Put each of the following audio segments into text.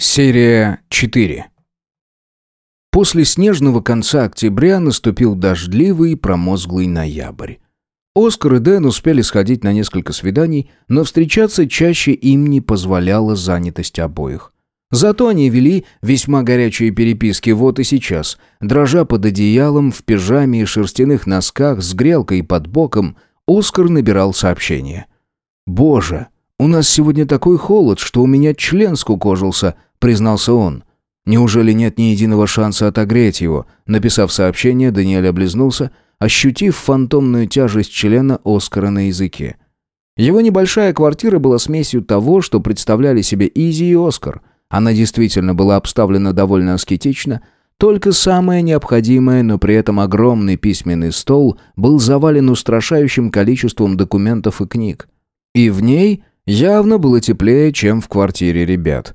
Серия 4 После снежного конца октября наступил дождливый и промозглый ноябрь. Оскар и Дэн успели сходить на несколько свиданий, но встречаться чаще им не позволяла занятость обоих. Зато они вели весьма горячие переписки вот и сейчас, дрожа под одеялом, в пижаме и шерстяных носках, с грелкой под боком, Оскар набирал сообщение. «Боже, у нас сегодня такой холод, что у меня член скукожился», признался он. Неужели нет ни единого шанса отогреть его? Написав сообщение, Даниэль облизнулся, ощутив фантомную тяжесть члена Оскара на языке. Его небольшая квартира была смесью того, что представляли себе Изи и Оскар. Она действительно была обставлена довольно аскетично, только самое необходимое, но при этом огромный письменный стол был завален устрашающим количеством документов и книг. И в ней явно было теплее, чем в квартире ребят.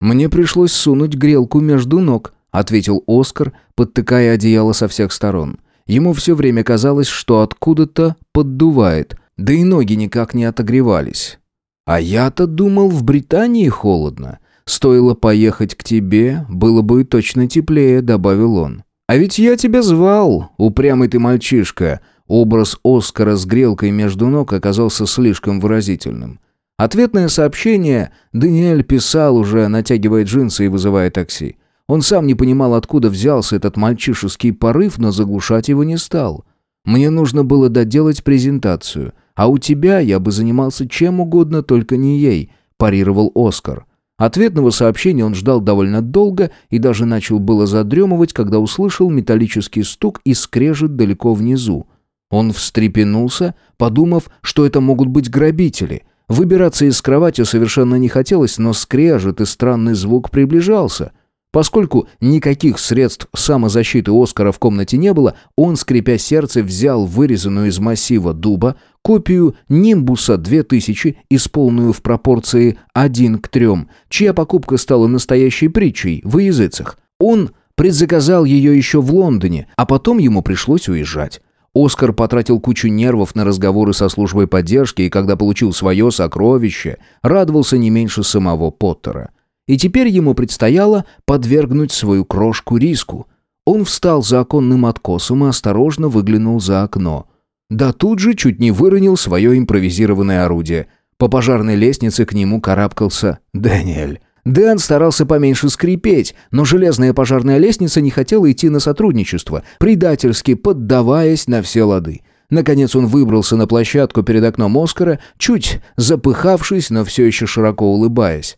«Мне пришлось сунуть грелку между ног», — ответил Оскар, подтыкая одеяло со всех сторон. Ему все время казалось, что откуда-то поддувает, да и ноги никак не отогревались. «А я-то думал, в Британии холодно. Стоило поехать к тебе, было бы точно теплее», — добавил он. «А ведь я тебя звал, упрямый ты мальчишка». Образ Оскара с грелкой между ног оказался слишком выразительным. Ответное сообщение Даниэль писал уже, натягивая джинсы и вызывая такси. Он сам не понимал, откуда взялся этот мальчишеский порыв, но заглушать его не стал. «Мне нужно было доделать презентацию, а у тебя я бы занимался чем угодно, только не ей», – парировал Оскар. Ответного сообщения он ждал довольно долго и даже начал было задремывать, когда услышал металлический стук и скрежет далеко внизу. Он встрепенулся, подумав, что это могут быть грабители – Выбираться из кровати совершенно не хотелось, но скрежет и странный звук приближался. Поскольку никаких средств самозащиты Оскара в комнате не было, он, скрипя сердце, взял вырезанную из массива дуба копию Нимбуса 2000, исполненную в пропорции 1 к 3, чья покупка стала настоящей притчей в языцах. Он предзаказал ее еще в Лондоне, а потом ему пришлось уезжать. Оскар потратил кучу нервов на разговоры со службой поддержки и когда получил свое сокровище, радовался не меньше самого Поттера. И теперь ему предстояло подвергнуть свою крошку риску. Он встал за оконным откосом и осторожно выглянул за окно. Да тут же чуть не выронил свое импровизированное орудие. По пожарной лестнице к нему карабкался Дэниэль. Дэн старался поменьше скрипеть, но железная пожарная лестница не хотела идти на сотрудничество, предательски поддаваясь на все лады. Наконец он выбрался на площадку перед окном Оскара, чуть запыхавшись, но все еще широко улыбаясь.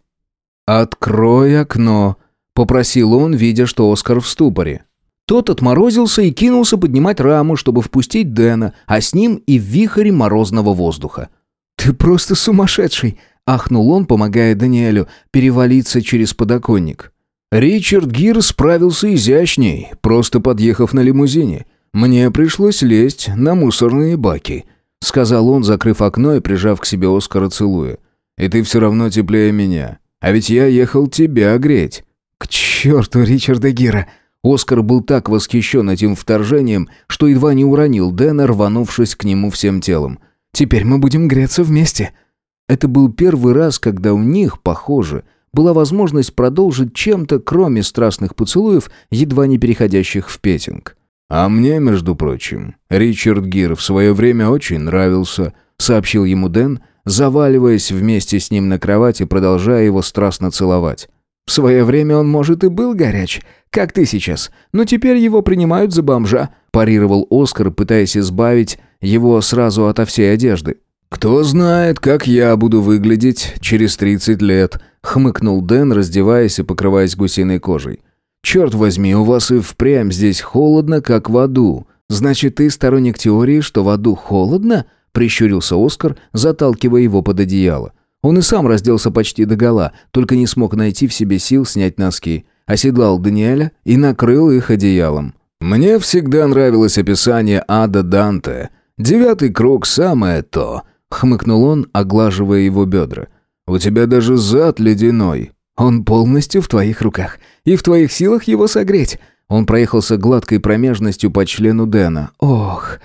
«Открой окно», — попросил он, видя, что Оскар в ступоре. Тот отморозился и кинулся поднимать раму, чтобы впустить Дэна, а с ним и в вихре морозного воздуха. «Ты просто сумасшедший!» Ахнул он, помогая Даниэлю перевалиться через подоконник. Ричард Гир справился изящней, просто подъехав на лимузине. Мне пришлось лезть на мусорные баки, сказал он, закрыв окно и прижав к себе Оскара целуя. И ты все равно теплее меня. А ведь я ехал тебя греть. К черту Ричарда Гира! Оскар был так восхищен этим вторжением, что едва не уронил Дэна, рванувшись к нему всем телом. «Теперь мы будем греться вместе», это был первый раз, когда у них, похоже, была возможность продолжить чем-то, кроме страстных поцелуев, едва не переходящих в петинг. «А мне, между прочим, Ричард Гир в свое время очень нравился», сообщил ему Дэн, заваливаясь вместе с ним на кровати, продолжая его страстно целовать. «В свое время он, может, и был горяч, как ты сейчас, но теперь его принимают за бомжа», парировал Оскар, пытаясь избавить его сразу ото всей одежды. «Кто знает, как я буду выглядеть через 30 лет», — хмыкнул Дэн, раздеваясь и покрываясь гусиной кожей. «Черт возьми, у вас и впрямь здесь холодно, как в аду. Значит, ты сторонник теории, что в аду холодно?» — прищурился Оскар, заталкивая его под одеяло. Он и сам разделся почти догола, только не смог найти в себе сил снять носки. Оседлал Даниэля и накрыл их одеялом. «Мне всегда нравилось описание ада Данте. Девятый круг — самое то», Хмыкнул он, оглаживая его бедра. «У тебя даже зад ледяной. Он полностью в твоих руках. И в твоих силах его согреть». Он проехался гладкой промежностью по члену Дэна. «Ох,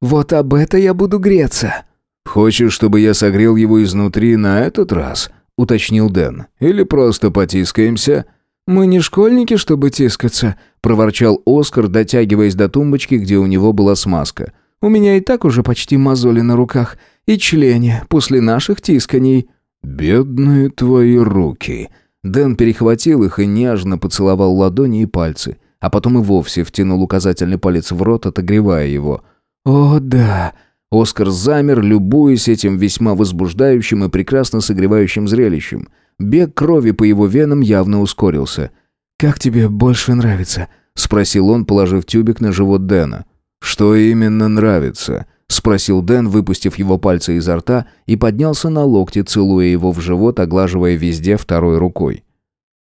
вот об это я буду греться». «Хочешь, чтобы я согрел его изнутри на этот раз?» уточнил Дэн. «Или просто потискаемся?» «Мы не школьники, чтобы тискаться», — проворчал Оскар, дотягиваясь до тумбочки, где у него была смазка. «У меня и так уже почти мозоли на руках и члене после наших тисканий». «Бедные твои руки!» Дэн перехватил их и нежно поцеловал ладони и пальцы, а потом и вовсе втянул указательный палец в рот, отогревая его. «О, да!» Оскар замер, любуясь этим весьма возбуждающим и прекрасно согревающим зрелищем. Бег крови по его венам явно ускорился. «Как тебе больше нравится?» — спросил он, положив тюбик на живот Дэна. «Что именно нравится?» — спросил Дэн, выпустив его пальцы изо рта и поднялся на локти, целуя его в живот, оглаживая везде второй рукой.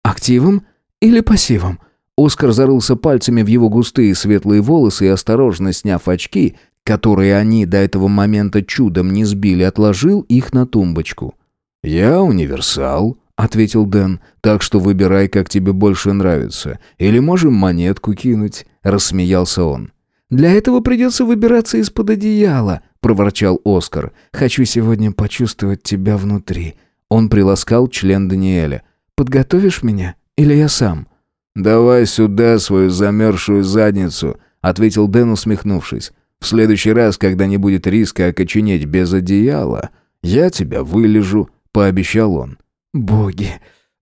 «Активом или пассивом?» Оскар зарылся пальцами в его густые светлые волосы и, осторожно сняв очки, которые они до этого момента чудом не сбили, отложил их на тумбочку. «Я универсал», — ответил Дэн, — «так что выбирай, как тебе больше нравится. Или можем монетку кинуть», — рассмеялся он. «Для этого придется выбираться из-под одеяла», — проворчал Оскар. «Хочу сегодня почувствовать тебя внутри». Он приласкал член Даниэля. «Подготовишь меня? Или я сам?» «Давай сюда свою замерзшую задницу», — ответил Дэн, усмехнувшись. В следующий раз, когда не будет риска окоченеть без одеяла, я тебя вылежу», — пообещал он. «Боги!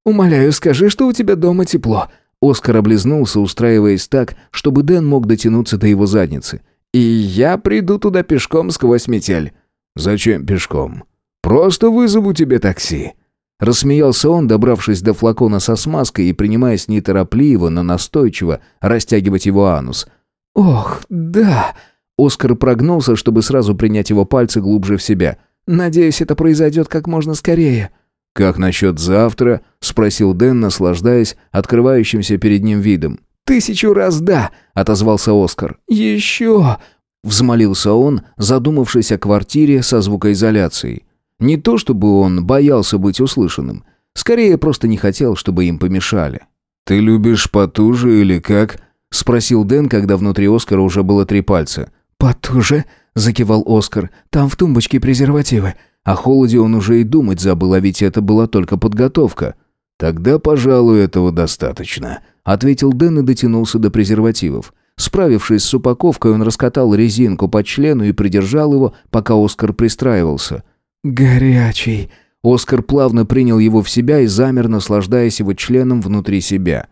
Умоляю, скажи, что у тебя дома тепло». Оскар облизнулся, устраиваясь так, чтобы Дэн мог дотянуться до его задницы. «И я приду туда пешком сквозь метель». «Зачем пешком? Просто вызову тебе такси». Рассмеялся он, добравшись до флакона со смазкой и принимаясь неторопливо, но настойчиво растягивать его анус. «Ох, да!» Оскар прогнулся, чтобы сразу принять его пальцы глубже в себя. «Надеюсь, это произойдет как можно скорее». «Как насчет завтра?» — спросил Дэн, наслаждаясь открывающимся перед ним видом. «Тысячу раз да!» — отозвался Оскар. «Еще!» — взмолился он, задумавшись о квартире со звукоизоляцией. Не то чтобы он боялся быть услышанным, скорее просто не хотел, чтобы им помешали. «Ты любишь потуже или как?» — спросил Дэн, когда внутри Оскара уже было три пальца. «Потуже», — закивал Оскар. «Там в тумбочке презервативы». О холоде он уже и думать забыл, а ведь это была только подготовка. «Тогда, пожалуй, этого достаточно», — ответил Дэн и дотянулся до презервативов. Справившись с упаковкой, он раскатал резинку по члену и придержал его, пока Оскар пристраивался. «Горячий». Оскар плавно принял его в себя и замер, наслаждаясь его членом внутри себя.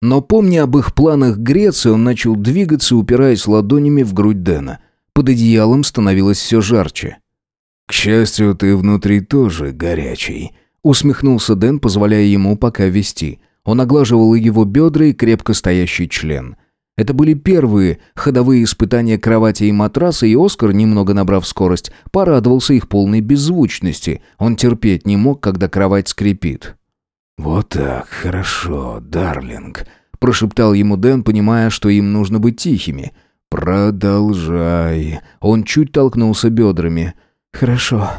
Но помня об их планах Греции, он начал двигаться, упираясь ладонями в грудь Дэна. Под одеялом становилось все жарче. «К счастью, ты внутри тоже горячий», — усмехнулся Дэн, позволяя ему пока вести. Он оглаживал его бедра и крепко стоящий член. Это были первые ходовые испытания кровати и матраса, и Оскар, немного набрав скорость, порадовался их полной беззвучности. Он терпеть не мог, когда кровать скрипит. «Вот так, хорошо, Дарлинг», — прошептал ему Дэн, понимая, что им нужно быть тихими. «Продолжай». Он чуть толкнулся бедрами. «Хорошо.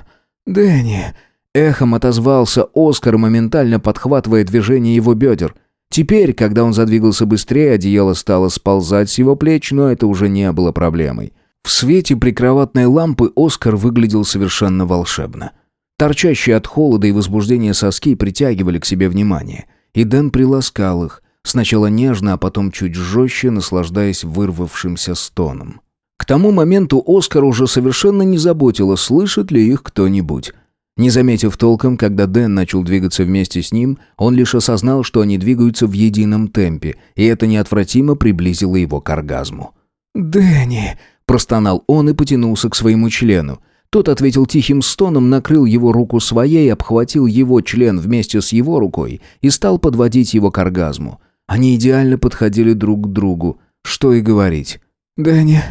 Дэнни...» Эхом отозвался Оскар, моментально подхватывая движение его бедер. Теперь, когда он задвигался быстрее, одеяло стало сползать с его плеч, но это уже не было проблемой. В свете прикроватной лампы Оскар выглядел совершенно волшебно. Торчащие от холода и возбуждения соски притягивали к себе внимание. И Дэн приласкал их, сначала нежно, а потом чуть жестче, наслаждаясь вырвавшимся стоном. К тому моменту Оскар уже совершенно не заботило, слышит ли их кто-нибудь. Не заметив толком, когда Дэн начал двигаться вместе с ним, он лишь осознал, что они двигаются в едином темпе, и это неотвратимо приблизило его к оргазму. «Дэнни!» – простонал он и потянулся к своему члену. Тот ответил тихим стоном, накрыл его руку своей, обхватил его член вместе с его рукой и стал подводить его к оргазму. Они идеально подходили друг к другу. Что и говорить. «Дэнни,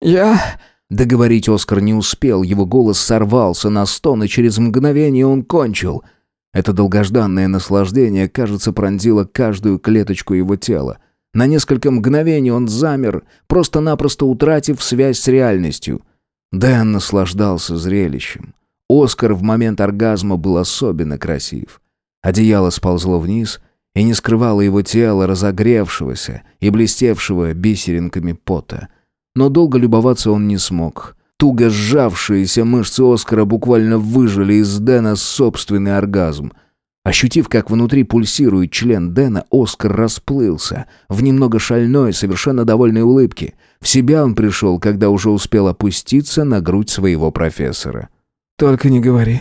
я...» Договорить Оскар не успел, его голос сорвался на стон, и через мгновение он кончил. Это долгожданное наслаждение, кажется, пронзило каждую клеточку его тела. На несколько мгновений он замер, просто-напросто утратив связь с реальностью. Дэн наслаждался зрелищем. Оскар в момент оргазма был особенно красив. Одеяло сползло вниз и не скрывало его тело, разогревшегося и блестевшего бисеринками пота. Но долго любоваться он не смог. Туго сжавшиеся мышцы Оскара буквально выжили из Дэна собственный оргазм. Ощутив, как внутри пульсирует член Дэна, Оскар расплылся в немного шальной, совершенно довольной улыбке. В себя он пришел, когда уже успел опуститься на грудь своего профессора. «Только не говори,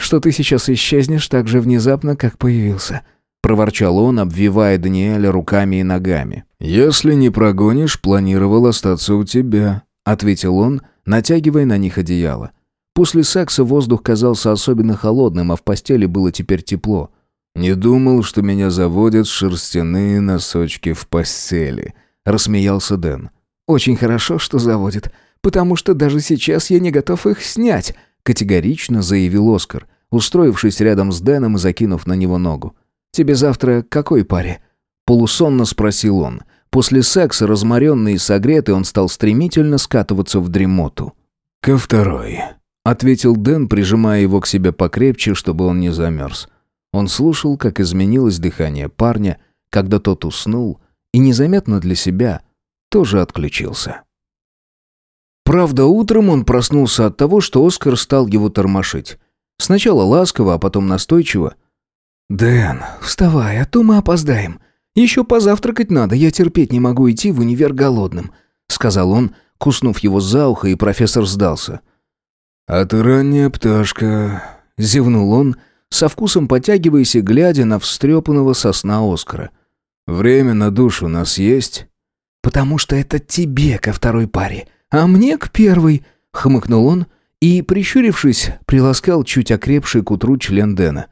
что ты сейчас исчезнешь так же внезапно, как появился», проворчал он, обвивая Даниэля руками и ногами. «Если не прогонишь, планировал остаться у тебя», — ответил он, натягивая на них одеяло. После секса воздух казался особенно холодным, а в постели было теперь тепло. «Не думал, что меня заводят шерстяные носочки в постели», — рассмеялся Дэн. «Очень хорошо, что заводят, потому что даже сейчас я не готов их снять», — категорично заявил Оскар, устроившись рядом с Дэном и закинув на него ногу. «Тебе завтра какой паре?» Полусонно спросил он. После секса, разморенный и согретый, он стал стремительно скатываться в дремоту. «Ко второй», ответил Дэн, прижимая его к себе покрепче, чтобы он не замерз. Он слушал, как изменилось дыхание парня, когда тот уснул, и незаметно для себя тоже отключился. Правда, утром он проснулся от того, что Оскар стал его тормошить. Сначала ласково, а потом настойчиво. «Дэн, вставай, а то мы опоздаем. Еще позавтракать надо, я терпеть не могу идти в универ голодным», — сказал он, куснув его за ухо, и профессор сдался. «А ты ранняя пташка», — зевнул он, со вкусом потягиваясь и глядя на встрепанного сосна Оскара. «Время на душу у нас есть?» «Потому что это тебе ко второй паре, а мне к первой», — хмыкнул он и, прищурившись, приласкал чуть окрепший к утру член Дэна.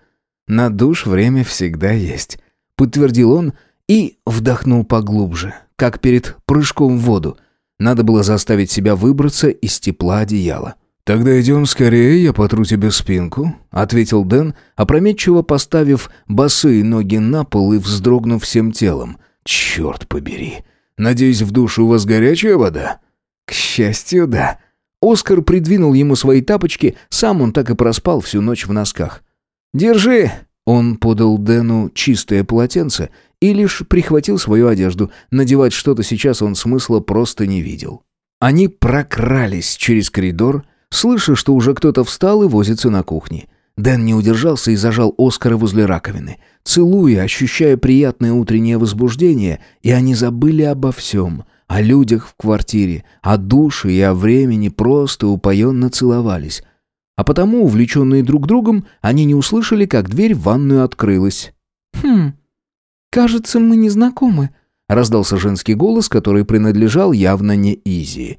«На душ время всегда есть», — подтвердил он и вдохнул поглубже, как перед прыжком в воду. Надо было заставить себя выбраться из тепла одеяла. «Тогда идем скорее, я потру тебе спинку», — ответил Дэн, опрометчиво поставив босые ноги на пол и вздрогнув всем телом. «Черт побери! Надеюсь, в душу у вас горячая вода?» «К счастью, да». Оскар придвинул ему свои тапочки, сам он так и проспал всю ночь в носках. «Держи!» Он подал Дэну чистое полотенце и лишь прихватил свою одежду. Надевать что-то сейчас он смысла просто не видел. Они прокрались через коридор, слыша, что уже кто-то встал и возится на кухне. Дэн не удержался и зажал Оскара возле раковины. Целуя, ощущая приятное утреннее возбуждение, и они забыли обо всем. О людях в квартире, о душе и о времени просто упоенно целовались. А потому, увлеченные друг другом, они не услышали, как дверь в ванную открылась. «Хм, кажется, мы не знакомы», — раздался женский голос, который принадлежал явно не Изи.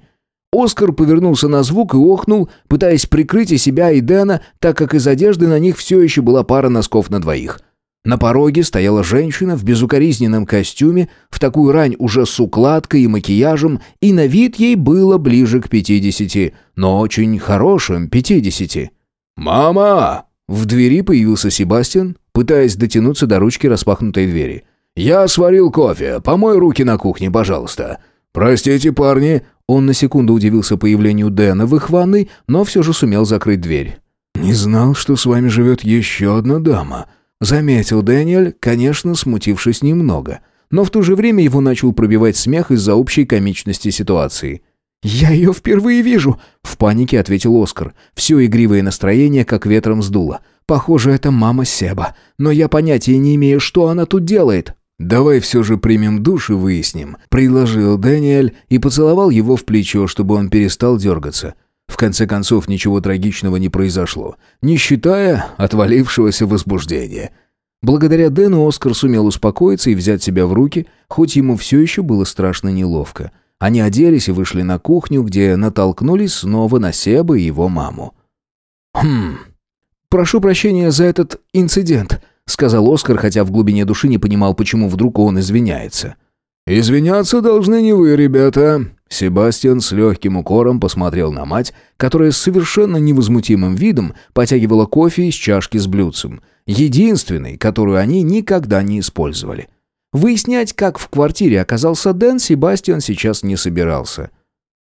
Оскар повернулся на звук и охнул, пытаясь прикрыть и себя, и Дэна, так как из одежды на них все еще была пара носков на двоих. На пороге стояла женщина в безукоризненном костюме, в такую рань уже с укладкой и макияжем, и на вид ей было ближе к пятидесяти, но очень хорошим пятидесяти. «Мама!» В двери появился Себастьян, пытаясь дотянуться до ручки распахнутой двери. «Я сварил кофе. Помой руки на кухне, пожалуйста». «Простите, парни, он на секунду удивился появлению Дэна в их ванной, но все же сумел закрыть дверь. «Не знал, что с вами живет еще одна дама», — заметил Дэниэль, конечно, смутившись немного. Но в то же время его начал пробивать смех из-за общей комичности ситуации. «Я ее впервые вижу», — в панике ответил Оскар. Все игривое настроение как ветром сдуло. «Похоже, это мама Себа, но я понятия не имею, что она тут делает». «Давай все же примем душ и выясним», — предложил Дэниэль и поцеловал его в плечо, чтобы он перестал дергаться. В конце концов, ничего трагичного не произошло, не считая отвалившегося возбуждения. Благодаря Дэну Оскар сумел успокоиться и взять себя в руки, хоть ему все еще было страшно неловко. Они оделись и вышли на кухню, где натолкнулись снова на Себа и его маму. «Хм... Прошу прощения за этот инцидент», — сказал Оскар, хотя в глубине души не понимал, почему вдруг он извиняется. «Извиняться должны не вы, ребята». Себастьян с легким укором посмотрел на мать, которая с совершенно невозмутимым видом потягивала кофе из чашки с блюдцем, единственной, которую они никогда не использовали. Выяснять, как в квартире оказался Дэн, Себастьян сейчас не собирался.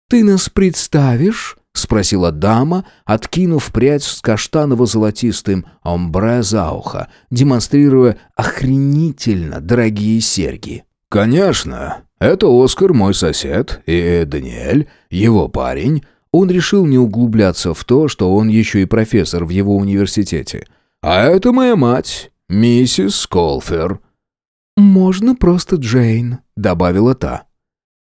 «Ты нас представишь?» — спросила дама, откинув прядь с каштаново-золотистым омбре за ухо, демонстрируя охренительно дорогие серьги. «Конечно. Это Оскар, мой сосед, и Даниэль, его парень». Он решил не углубляться в то, что он еще и профессор в его университете. «А это моя мать, миссис Сколфер». «Можно просто Джейн», — добавила та.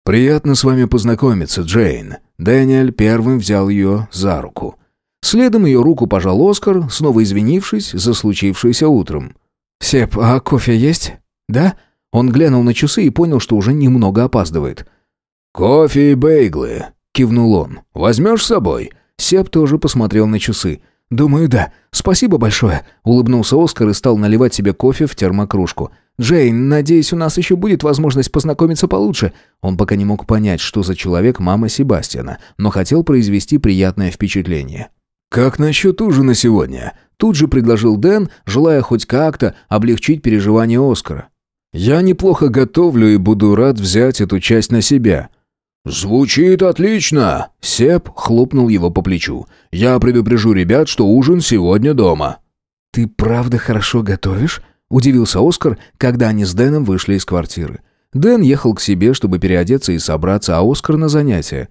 «Приятно с вами познакомиться, Джейн». Дэниэль первым взял ее за руку. Следом ее руку пожал Оскар, снова извинившись за случившееся утром. «Сеп, а кофе есть?» «Да?» Он глянул на часы и понял, что уже немного опаздывает. «Кофе и бейглы», — кивнул он. «Возьмешь с собой?» Сеп тоже посмотрел на часы. «Думаю, да. Спасибо большое», — улыбнулся Оскар и стал наливать себе кофе в термокружку. «Джейн, надеюсь, у нас еще будет возможность познакомиться получше». Он пока не мог понять, что за человек мама Себастьяна, но хотел произвести приятное впечатление. «Как насчет ужина сегодня?» Тут же предложил Дэн, желая хоть как-то облегчить переживания Оскара. «Я неплохо готовлю и буду рад взять эту часть на себя». «Звучит отлично!» Сеп хлопнул его по плечу. «Я предупрежу ребят, что ужин сегодня дома». «Ты правда хорошо готовишь?» Удивился Оскар, когда они с Дэном вышли из квартиры. Дэн ехал к себе, чтобы переодеться и собраться, а Оскар на занятия.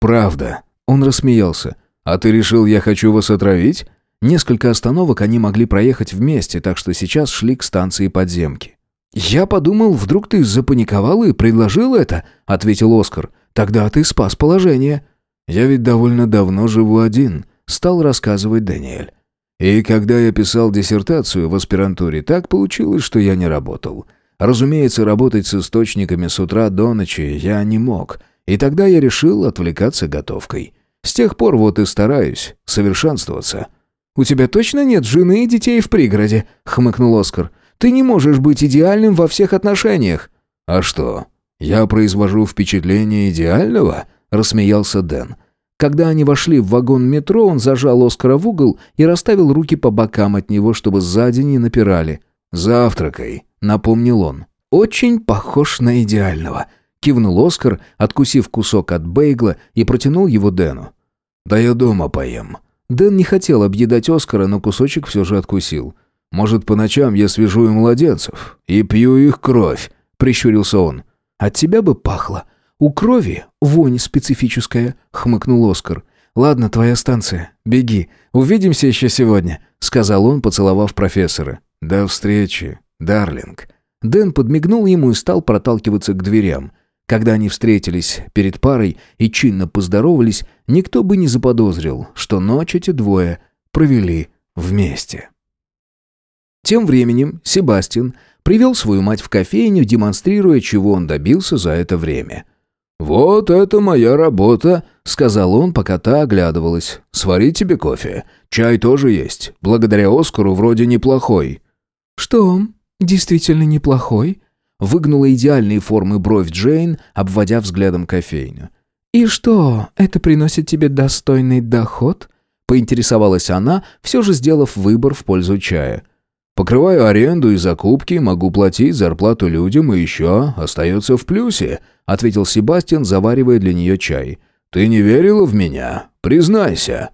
«Правда». Он рассмеялся. «А ты решил, я хочу вас отравить?» Несколько остановок они могли проехать вместе, так что сейчас шли к станции подземки. «Я подумал, вдруг ты запаниковал и предложил это?» — ответил Оскар. «Тогда ты спас положение». «Я ведь довольно давно живу один», — стал рассказывать Даниэль. «И когда я писал диссертацию в аспирантуре, так получилось, что я не работал. Разумеется, работать с источниками с утра до ночи я не мог, и тогда я решил отвлекаться готовкой. С тех пор вот и стараюсь совершенствоваться». «У тебя точно нет жены и детей в пригороде?» — хмыкнул Оскар. «Ты не можешь быть идеальным во всех отношениях». «А что, я произвожу впечатление идеального?» — рассмеялся Дэн. Когда они вошли в вагон метро, он зажал Оскара в угол и расставил руки по бокам от него, чтобы сзади не напирали. «Завтракай», — напомнил он. «Очень похож на идеального», — кивнул Оскар, откусив кусок от бейгла и протянул его Дэну. «Да я дома поем». Дэн не хотел объедать Оскара, но кусочек все же откусил. «Может, по ночам я свяжу и младенцев и пью их кровь», — прищурился он. «От тебя бы пахло. У крови вонь специфическая», — хмыкнул Оскар. «Ладно, твоя станция. Беги. Увидимся еще сегодня», — сказал он, поцеловав профессора. «До встречи, Дарлинг». Дэн подмигнул ему и стал проталкиваться к дверям. Когда они встретились перед парой и чинно поздоровались, никто бы не заподозрил, что ночь эти двое провели вместе. Тем временем Себастьян привел свою мать в кофейню, демонстрируя, чего он добился за это время. «Вот это моя работа», — сказал он, пока та оглядывалась. «Сварить тебе кофе. Чай тоже есть. Благодаря Оскару вроде неплохой». «Что, действительно неплохой?» Выгнула идеальные формы бровь Джейн, обводя взглядом кофейню. «И что, это приносит тебе достойный доход?» Поинтересовалась она, все же сделав выбор в пользу чая. «Покрываю аренду и закупки, могу платить зарплату людям и еще остается в плюсе», ответил Себастьян, заваривая для нее чай. «Ты не верила в меня? Признайся».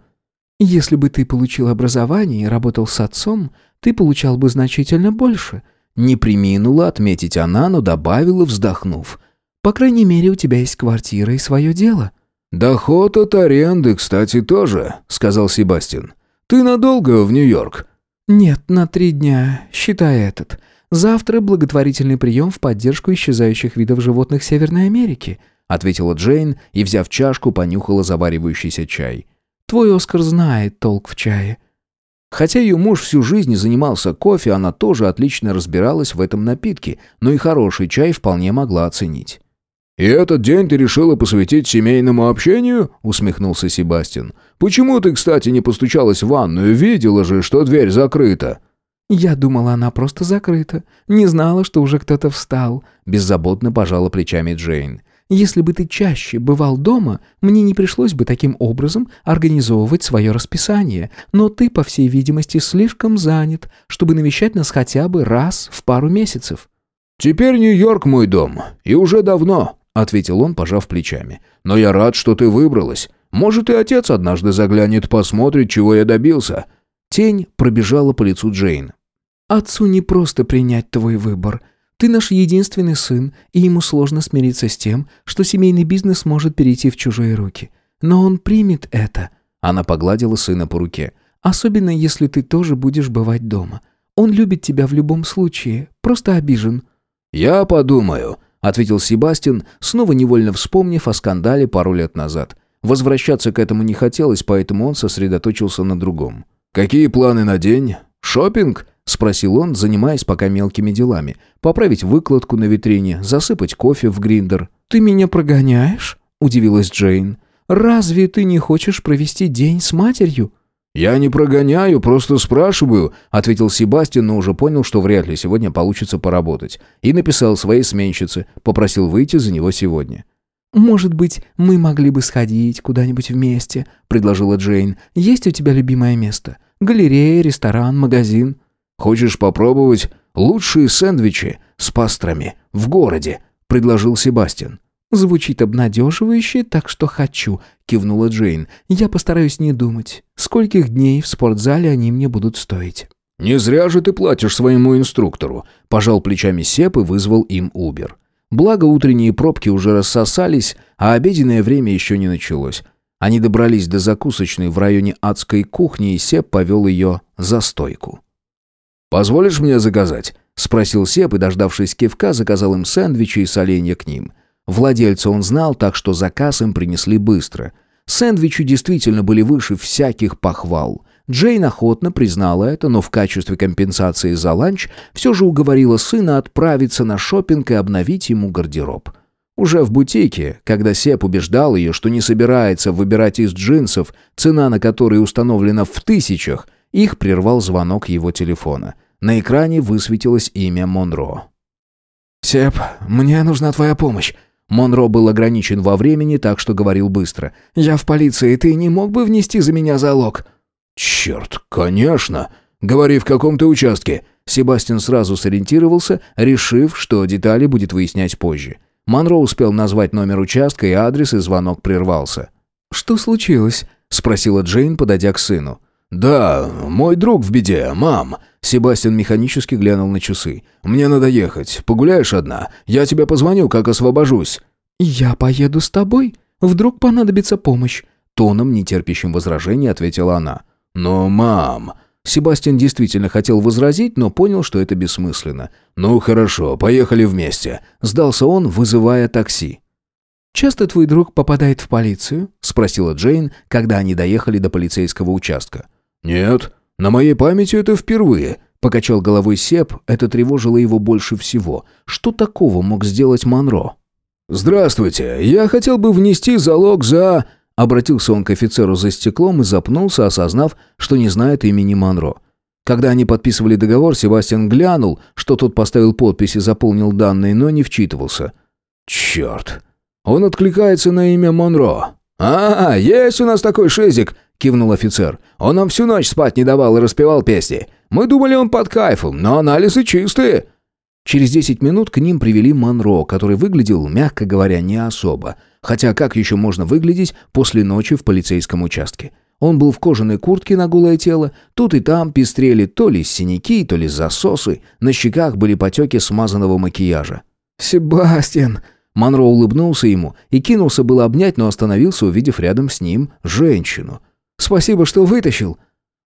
«Если бы ты получил образование и работал с отцом, ты получал бы значительно больше», не приминула отметить она, но добавила, вздохнув. «По крайней мере, у тебя есть квартира и свое дело». «Доход от аренды, кстати, тоже», — сказал Себастьян. «Ты надолго в Нью-Йорк?» «Нет, на три дня, считай этот. Завтра благотворительный прием в поддержку исчезающих видов животных Северной Америки», — ответила Джейн и, взяв чашку, понюхала заваривающийся чай. «Твой Оскар знает толк в чае. Хотя ее муж всю жизнь занимался кофе, она тоже отлично разбиралась в этом напитке, но и хороший чай вполне могла оценить. «И этот день ты решила посвятить семейному общению?» — усмехнулся Себастьян. «Почему ты, кстати, не постучалась в ванную? Видела же, что дверь закрыта». «Я думала, она просто закрыта. Не знала, что уже кто-то встал», — беззаботно пожала плечами Джейн. Если бы ты чаще бывал дома, мне не пришлось бы таким образом организовывать свое расписание. Но ты, по всей видимости, слишком занят, чтобы навещать нас хотя бы раз в пару месяцев». «Теперь Нью-Йорк мой дом. И уже давно», — ответил он, пожав плечами. «Но я рад, что ты выбралась. Может, и отец однажды заглянет, посмотрит, чего я добился». Тень пробежала по лицу Джейн. «Отцу не просто принять твой выбор. Ты наш единственный сын, и ему сложно смириться с тем, что семейный бизнес может перейти в чужие руки. Но он примет это». Она погладила сына по руке. «Особенно, если ты тоже будешь бывать дома. Он любит тебя в любом случае, просто обижен». «Я подумаю», — ответил Себастьян, снова невольно вспомнив о скандале пару лет назад. Возвращаться к этому не хотелось, поэтому он сосредоточился на другом. «Какие планы на день? Шопинг? спросил он, занимаясь пока мелкими делами. Поправить выкладку на витрине, засыпать кофе в гриндер. «Ты меня прогоняешь?» – удивилась Джейн. «Разве ты не хочешь провести день с матерью?» «Я не прогоняю, просто спрашиваю», — ответил Себастьян, но уже понял, что вряд ли сегодня получится поработать. И написал своей сменщице, попросил выйти за него сегодня. «Может быть, мы могли бы сходить куда-нибудь вместе», — предложила Джейн. «Есть у тебя любимое место? Галерея, ресторан, магазин?» «Хочешь попробовать лучшие сэндвичи с пастрами в городе?» — предложил Себастьян. «Звучит обнадеживающе, так что хочу», — кивнула Джейн. «Я постараюсь не думать, скольких дней в спортзале они мне будут стоить». «Не зря же ты платишь своему инструктору», — пожал плечами Сеп и вызвал им Убер. Благо утренние пробки уже рассосались, а обеденное время еще не началось. Они добрались до закусочной в районе адской кухни, и Сеп повел ее за стойку. «Позволишь мне заказать?» — спросил Сеп и, дождавшись кивка, заказал им сэндвичи и соленья к ним. Владельца он знал, так что заказ им принесли быстро. Сэндвичи действительно были выше всяких похвал. Джейн охотно признала это, но в качестве компенсации за ланч все же уговорила сына отправиться на шопинг и обновить ему гардероб. Уже в бутике, когда Сеп убеждал ее, что не собирается выбирать из джинсов, цена на которые установлена в тысячах, их прервал звонок его телефона. На экране высветилось имя Монро. «Сеп, мне нужна твоя помощь. Монро был ограничен во времени, так что говорил быстро. «Я в полиции, ты не мог бы внести за меня залог?» «Черт, конечно! Говори, в каком ты участке?» Себастьян сразу сориентировался, решив, что детали будет выяснять позже. Монро успел назвать номер участка и адрес, и звонок прервался. «Что случилось?» — спросила Джейн, подойдя к сыну. «Да, мой друг в беде, мам». Себастьян механически глянул на часы. «Мне надо ехать. Погуляешь одна? Я тебе позвоню, как освобожусь». «Я поеду с тобой. Вдруг понадобится помощь?» Тоном, нетерпящим возражений, ответила она. «Но, мам...» Себастьян действительно хотел возразить, но понял, что это бессмысленно. «Ну хорошо, поехали вместе», — сдался он, вызывая такси. «Часто твой друг попадает в полицию?» — спросила Джейн, когда они доехали до полицейского участка. «Нет, на моей памяти это впервые», — покачал головой Сеп, это тревожило его больше всего. Что такого мог сделать Монро? «Здравствуйте, я хотел бы внести залог за...» Обратился он к офицеру за стеклом и запнулся, осознав, что не знает имени Монро. Когда они подписывали договор, Себастьян глянул, что тот поставил подпись и заполнил данные, но не вчитывался. «Черт! Он откликается на имя Монро!» «А, есть у нас такой шизик!» — кивнул офицер. «Он нам всю ночь спать не давал и распевал песни. Мы думали, он под кайфом, но анализы чистые». Через десять минут к ним привели Монро, который выглядел, мягко говоря, не особо. Хотя как еще можно выглядеть после ночи в полицейском участке? Он был в кожаной куртке на голое тело, тут и там пестрели то ли синяки, то ли засосы, на щеках были потеки смазанного макияжа. «Себастьян!» Монро улыбнулся ему и кинулся было обнять, но остановился, увидев рядом с ним женщину. «Спасибо, что вытащил!»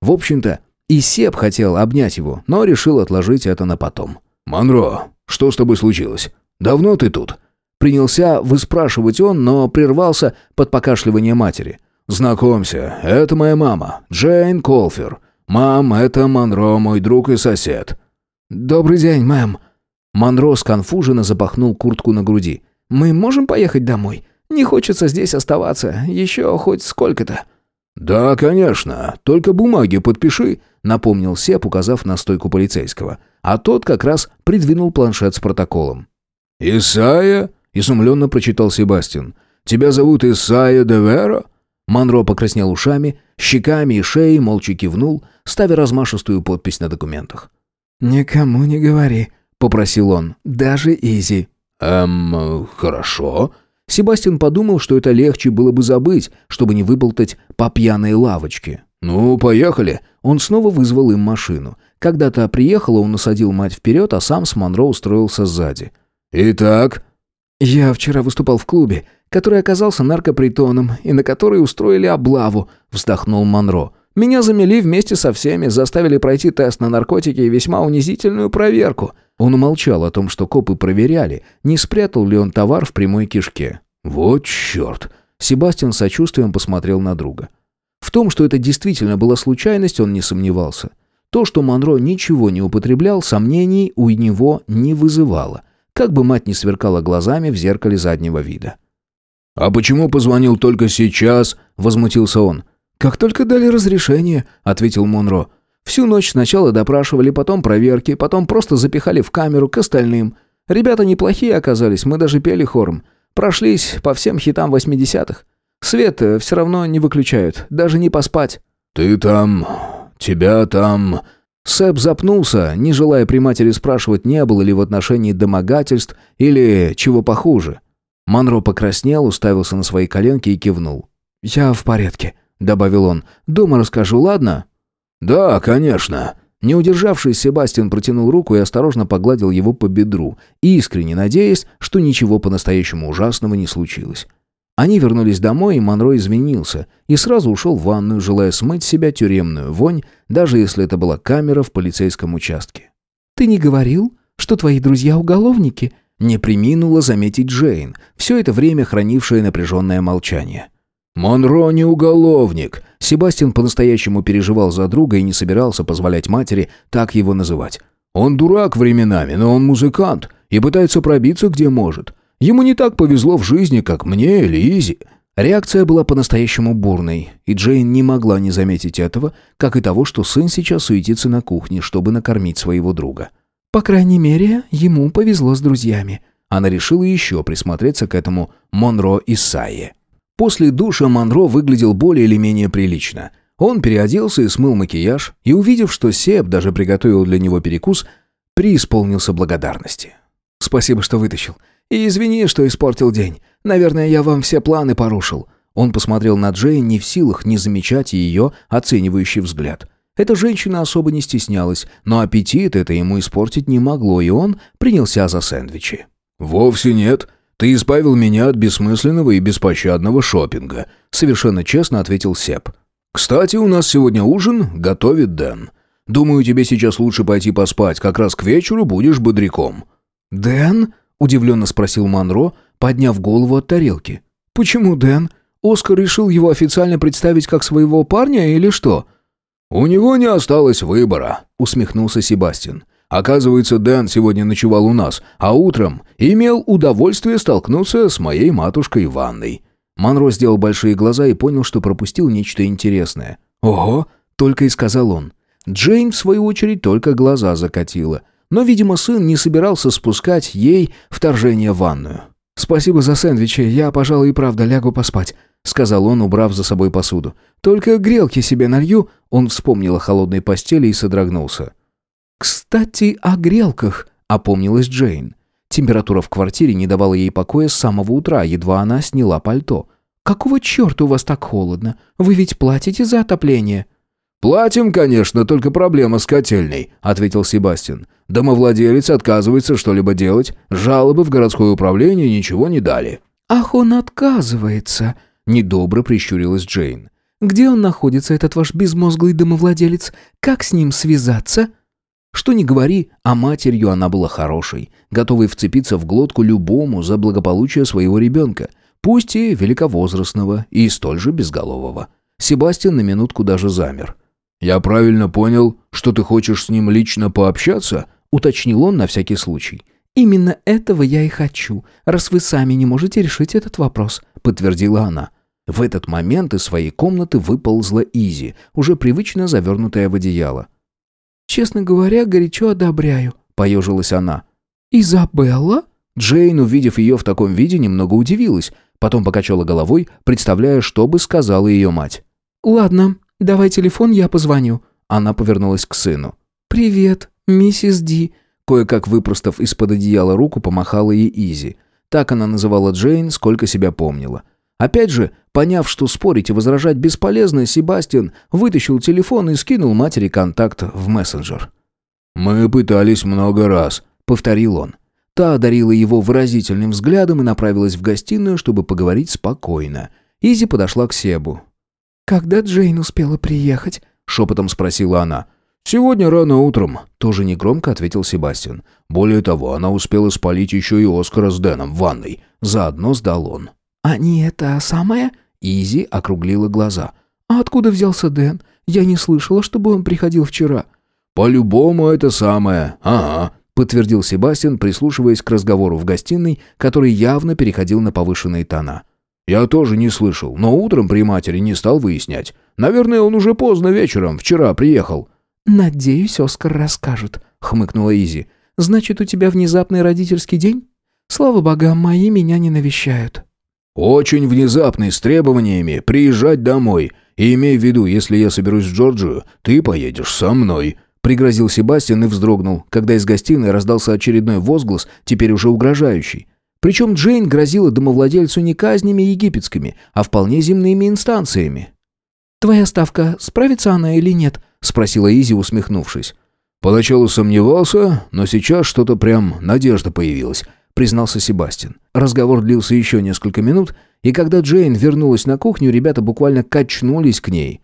В общем-то, и Себ хотел обнять его, но решил отложить это на потом. «Монро, что с тобой случилось? Давно ты тут?» Принялся выспрашивать он, но прервался под покашливание матери. «Знакомься, это моя мама, Джейн Колфер. Мам, это Монро, мой друг и сосед». «Добрый день, мэм». Монро сконфуженно запахнул куртку на груди. Мы можем поехать домой? Не хочется здесь оставаться. Еще хоть сколько-то». «Да, конечно. Только бумаги подпиши», — напомнил Сеп, указав на стойку полицейского. А тот как раз придвинул планшет с протоколом. «Исайя?» — изумленно прочитал Себастьян. «Тебя зовут Исайя де Веро?» Монро покраснел ушами, щеками и шеей молча кивнул, ставя размашистую подпись на документах. «Никому не говори», — попросил он. «Даже Изи». «Эм, хорошо». Себастьян подумал, что это легче было бы забыть, чтобы не выболтать по пьяной лавочке. «Ну, поехали». Он снова вызвал им машину. Когда-то приехала, он усадил мать вперед, а сам с Монро устроился сзади. «Итак?» «Я вчера выступал в клубе, который оказался наркопритоном и на который устроили облаву», — вздохнул Монро. «Меня замели вместе со всеми, заставили пройти тест на наркотики и весьма унизительную проверку». Он умолчал о том, что копы проверяли, не спрятал ли он товар в прямой кишке. «Вот черт!» Себастьян сочувствием посмотрел на друга. В том, что это действительно была случайность, он не сомневался. То, что Монро ничего не употреблял, сомнений у него не вызывало, как бы мать не сверкала глазами в зеркале заднего вида. «А почему позвонил только сейчас?» – возмутился он. «Как только дали разрешение», – ответил Монро. «Всю ночь сначала допрашивали, потом проверки, потом просто запихали в камеру к остальным. Ребята неплохие оказались, мы даже пели хором. Прошлись по всем хитам восьмидесятых. Свет э, все равно не выключают, даже не поспать». «Ты там... тебя там...» Сэп запнулся, не желая при матери спрашивать, не было ли в отношении домогательств или чего похуже. Монро покраснел, уставился на свои коленки и кивнул. «Я в порядке», — добавил он. «Дома расскажу, ладно?» «Да, конечно». Не удержавшись, Себастьян протянул руку и осторожно погладил его по бедру, искренне надеясь, что ничего по-настоящему ужасного не случилось. Они вернулись домой, и Монро извинился, и сразу ушел в ванную, желая смыть с себя тюремную вонь, даже если это была камера в полицейском участке. «Ты не говорил, что твои друзья уголовники?» Не приминула заметить Джейн, все это время хранившая напряженное молчание. «Монро не уголовник!» Себастьян по-настоящему переживал за друга и не собирался позволять матери так его называть. «Он дурак временами, но он музыкант и пытается пробиться где может. Ему не так повезло в жизни, как мне или Изи». Реакция была по-настоящему бурной, и Джейн не могла не заметить этого, как и того, что сын сейчас суетится на кухне, чтобы накормить своего друга. «По крайней мере, ему повезло с друзьями». Она решила еще присмотреться к этому Монро Исайе. После душа Монро выглядел более или менее прилично. Он переоделся и смыл макияж, и, увидев, что Себ даже приготовил для него перекус, преисполнился благодарности. «Спасибо, что вытащил. И извини, что испортил день. Наверное, я вам все планы порушил». Он посмотрел на Джейн, не в силах не замечать ее оценивающий взгляд. Эта женщина особо не стеснялась, но аппетит это ему испортить не могло, и он принялся за сэндвичи. «Вовсе нет. Ты избавил меня от бессмысленного и беспощадного шопинга», совершенно честно ответил Сеп. «Кстати, у нас сегодня ужин готовит Дэн. Думаю, тебе сейчас лучше пойти поспать, как раз к вечеру будешь бодряком». «Дэн?» Удивленно спросил Монро, подняв голову от тарелки. «Почему Дэн? Оскар решил его официально представить как своего парня или что?» «У него не осталось выбора», — усмехнулся Себастьян. «Оказывается, Дэн сегодня ночевал у нас, а утром имел удовольствие столкнуться с моей матушкой Ванной». Монро сделал большие глаза и понял, что пропустил нечто интересное. «Ого!» — только и сказал он. Джейн, в свою очередь, только глаза закатила — но, видимо, сын не собирался спускать ей вторжение в ванную. «Спасибо за сэндвичи, я, пожалуй, и правда лягу поспать», — сказал он, убрав за собой посуду. «Только грелки себе налью», — он вспомнил о холодной постели и содрогнулся. «Кстати, о грелках», — опомнилась Джейн. Температура в квартире не давала ей покоя с самого утра, едва она сняла пальто. «Какого черта у вас так холодно? Вы ведь платите за отопление?» «Платим, конечно, только проблема с котельной», — ответил Себастьян. «Домовладелец отказывается что-либо делать, жалобы в городское управление ничего не дали». «Ах, он отказывается», — недобро прищурилась Джейн. «Где он находится, этот ваш безмозглый домовладелец? Как с ним связаться?» Что ни говори, а матерью она была хорошей, готовой вцепиться в глотку любому за благополучие своего ребенка, пусть и великовозрастного, и столь же безголового. Себастьян на минутку даже замер. «Я правильно понял, что ты хочешь с ним лично пообщаться?» — уточнил он на всякий случай. «Именно этого я и хочу, раз вы сами не можете решить этот вопрос», — подтвердила она. В этот момент из своей комнаты выползла Изи, уже привычно завернутая в одеяло. «Честно говоря, горячо одобряю», — поежилась она. «Изабелла?» Джейн, увидев ее в таком виде, немного удивилась, потом покачала головой, представляя, что бы сказала ее мать. «Ладно, «Давай телефон, я позвоню». Она повернулась к сыну. «Привет, миссис Ди». Кое-как выпростав из-под одеяла руку, помахала ей Изи. Так она называла Джейн, сколько себя помнила. Опять же, поняв, что спорить и возражать бесполезно, Себастьян вытащил телефон и скинул матери контакт в мессенджер. «Мы пытались много раз», — повторил он. Та одарила его выразительным взглядом и направилась в гостиную, чтобы поговорить спокойно. Изи подошла к Себу. «Когда Джейн успела приехать?» — шепотом спросила она. «Сегодня рано утром», — тоже негромко ответил Себастьян. «Более того, она успела спалить еще и Оскара с Дэном в ванной. Заодно сдал он». «А не это самое?» Изи округлила глаза. «А откуда взялся Дэн? Я не слышала, чтобы он приходил вчера». «По-любому это самое. Ага», — подтвердил Себастьян, прислушиваясь к разговору в гостиной, который явно переходил на повышенные тона. «Я тоже не слышал, но утром при матери не стал выяснять. Наверное, он уже поздно вечером, вчера приехал». «Надеюсь, Оскар расскажет», — хмыкнула Изи. «Значит, у тебя внезапный родительский день? Слава богам, мои меня не навещают». «Очень внезапный, с требованиями приезжать домой. И имей в виду, если я соберусь в Джорджию, ты поедешь со мной», — пригрозил Себастьян и вздрогнул, когда из гостиной раздался очередной возглас, теперь уже угрожающий. Причем Джейн грозила домовладельцу не казнями египетскими, а вполне земными инстанциями. «Твоя ставка, справится она или нет?» — спросила Изи, усмехнувшись. «Поначалу сомневался, но сейчас что-то прям надежда появилась», — признался Себастьян. Разговор длился еще несколько минут, и когда Джейн вернулась на кухню, ребята буквально качнулись к ней.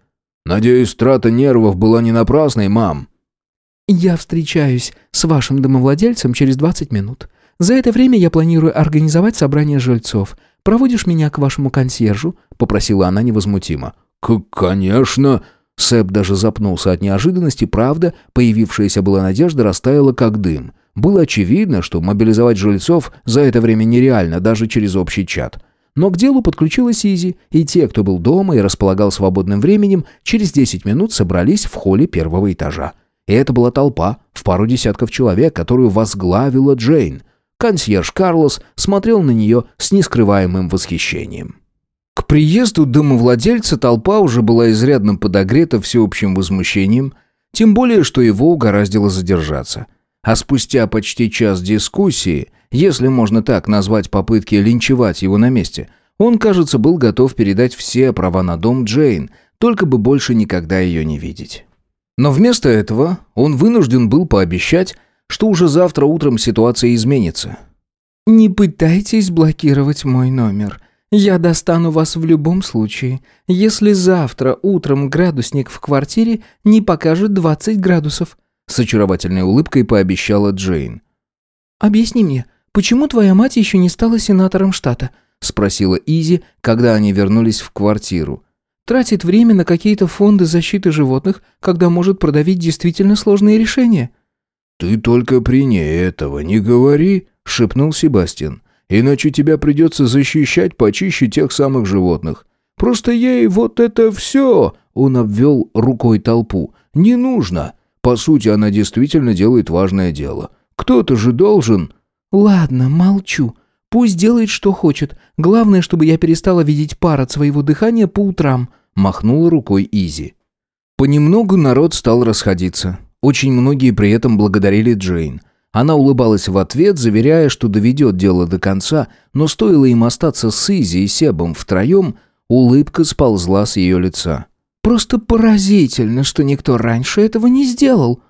«Надеюсь, трата нервов была не напрасной, мам?» «Я встречаюсь с вашим домовладельцем через 20 минут. За это время я планирую организовать собрание жильцов. Проводишь меня к вашему консьержу?» — попросила она невозмутимо. «К «Конечно!» Сэп даже запнулся от неожиданности, правда, появившаяся была надежда растаяла как дым. Было очевидно, что мобилизовать жильцов за это время нереально, даже через общий чат. Но к делу подключилась Изи, и те, кто был дома и располагал свободным временем, через 10 минут собрались в холле первого этажа. И это была толпа в пару десятков человек, которую возглавила Джейн. Консьерж Карлос смотрел на нее с нескрываемым восхищением. К приезду домовладельца толпа уже была изрядно подогрета всеобщим возмущением, тем более, что его угораздило задержаться. А спустя почти час дискуссии, если можно так назвать попытки линчевать его на месте, он, кажется, был готов передать все права на дом Джейн, только бы больше никогда ее не видеть. Но вместо этого он вынужден был пообещать, что уже завтра утром ситуация изменится. «Не пытайтесь блокировать мой номер», я достану вас в любом случае, если завтра утром градусник в квартире не покажет 20 градусов», с очаровательной улыбкой пообещала Джейн. «Объясни мне, почему твоя мать еще не стала сенатором штата?» спросила Изи, когда они вернулись в квартиру. «Тратит время на какие-то фонды защиты животных, когда может продавить действительно сложные решения». «Ты только при ней этого не говори», — шепнул Себастьян. Иначе тебя придется защищать почище тех самых животных. Просто ей вот это все...» Он обвел рукой толпу. «Не нужно. По сути, она действительно делает важное дело. Кто-то же должен...» «Ладно, молчу. Пусть делает, что хочет. Главное, чтобы я перестала видеть пар от своего дыхания по утрам», махнула рукой Изи. Понемногу народ стал расходиться. Очень многие при этом благодарили Джейн. Она улыбалась в ответ, заверяя, что доведет дело до конца, но стоило им остаться с Изи и Себом втроем, улыбка сползла с ее лица. «Просто поразительно, что никто раньше этого не сделал».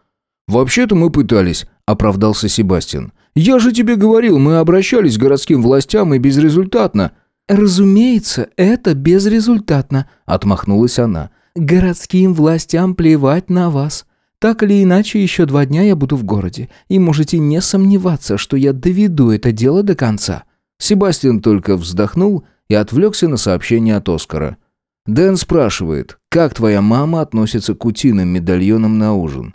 «Вообще-то мы пытались», — оправдался Себастьян. «Я же тебе говорил, мы обращались к городским властям и безрезультатно». «Разумеется, это безрезультатно», — отмахнулась она. «Городским властям плевать на вас. Так или иначе, еще два дня я буду в городе, и можете не сомневаться, что я доведу это дело до конца». Себастьян только вздохнул и отвлекся на сообщение от Оскара. Дэн спрашивает, как твоя мама относится к утиным медальонам на ужин?